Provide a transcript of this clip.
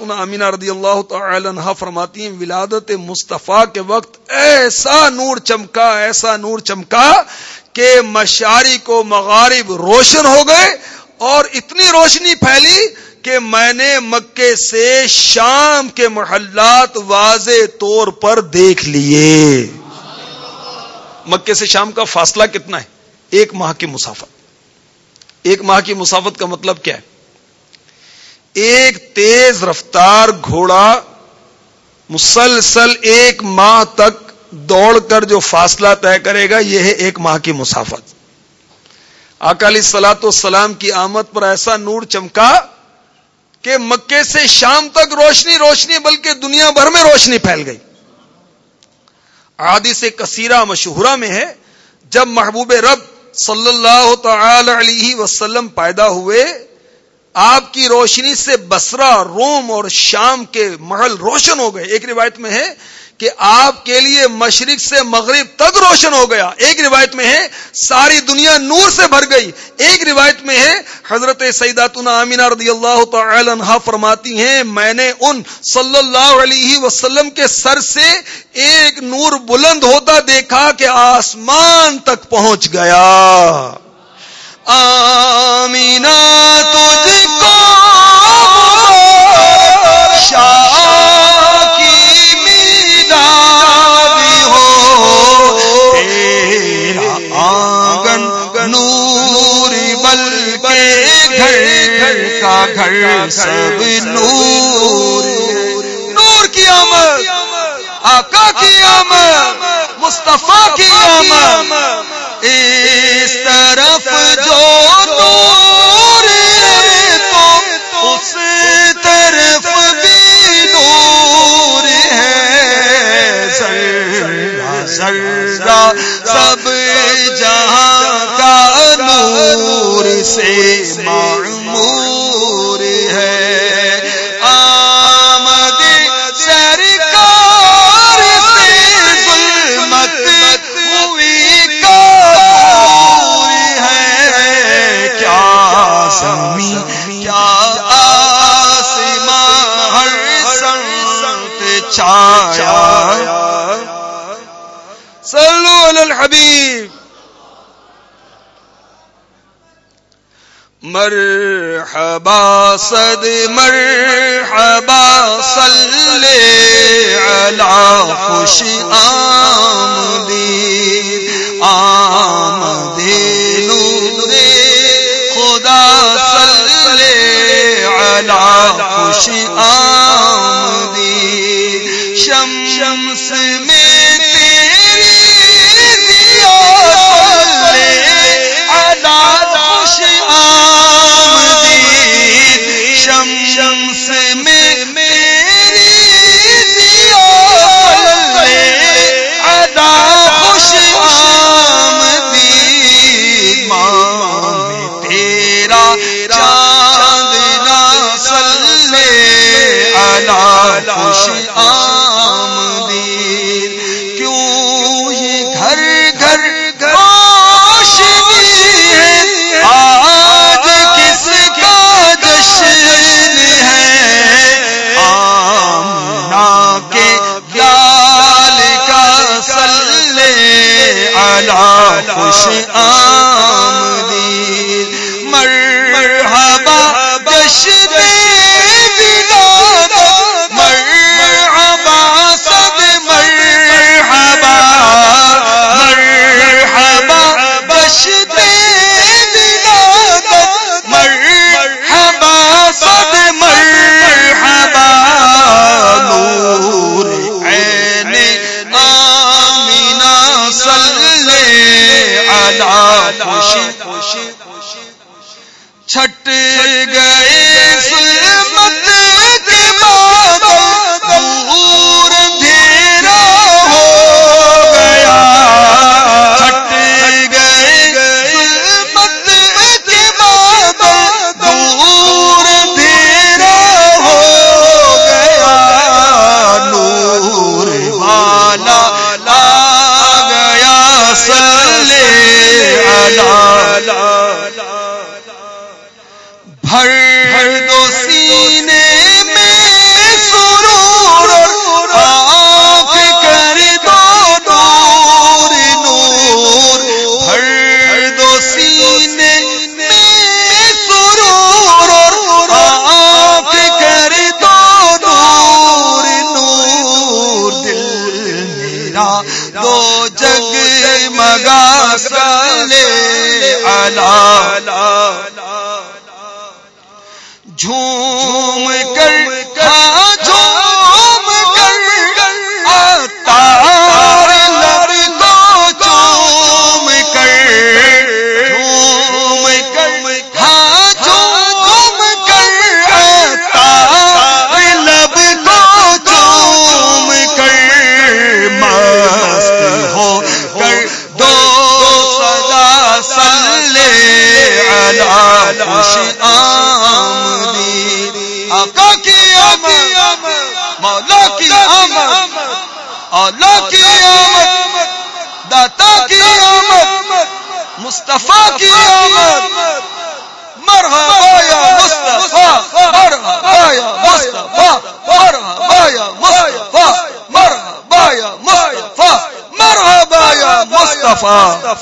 امینہ رضی اللہ تعالی عنہ فرماتی ہیں، ولادت مصطفیٰ کے وقت ایسا نور چمکا، ایسا نور چمکا کہ مشاری کو مغارب روشن ہو گئے اور اتنی روشنی پھیلی کہ میں نے مکے سے شام کے محلات واضح طور پر دیکھ لیے۔ مکے سے شام کا فاصلہ کتنا ہے؟ ایک ماہ کی مسافت۔ ایک ماہ کی مسافت کا مطلب کیا ہے؟ ایک تیز رفتار گھوڑا مسلسل ایک ماہ تک دوڑ کر جو فاصلہ طے کرے گا، یہ ہے ایک ماہ کی مسافت۔ اکالی سلاط والسلام کی آمد پر ایسا نور چمکا کہ مکے سے شام تک روشنی روشنی، بلکہ دنیا بھر میں روشنی پھیل گئی۔ آدی سے کثیرہ مشہورہ میں ہے، جب محبوب رب صلی اللہ تعالی علیہ وسلم پیدا ہوئے آپ کی روشنی سے بسرا روم اور شام کے محل روشن ہو گئے۔ ایک روایت میں ہے کہ آپ کے لیے مشرق سے مغرب تک روشن ہو گیا۔ ایک روایت میں ہے ساری دنیا نور سے بھر گئی۔ ایک روایت میں ہے حضرت سیداتنا امینہ رضی اللہ تعالی عنہ فرماتی ہیں، میں نے ان صلی اللہ علیہ وسلم کے سر سے ایک نور بلند ہوتا دیکھا کہ آسمان تک پہنچ گیا۔ آمینا تجھ گھر سب نور نور کی آمد، آقا کی آمد، مصطفیٰ کی آمد، اس طرف جو الحبیب. مرحبا صد مرحبا صلی علی خوش آمدی. آمدی نور خدا صلی علی خوش آمدی. شم علا خوش آمد خوشی چھٹ گئے والا جھوم کر مولا کی آمد. مولا کی داتا کی آمد. مصطفیٰ کی آمد. مرحبا یا مصطفیٰ. مرحبا یا مصطفیٰ. مرحبا یا مصطفیٰ. مرحبا یا مصطفیٰ.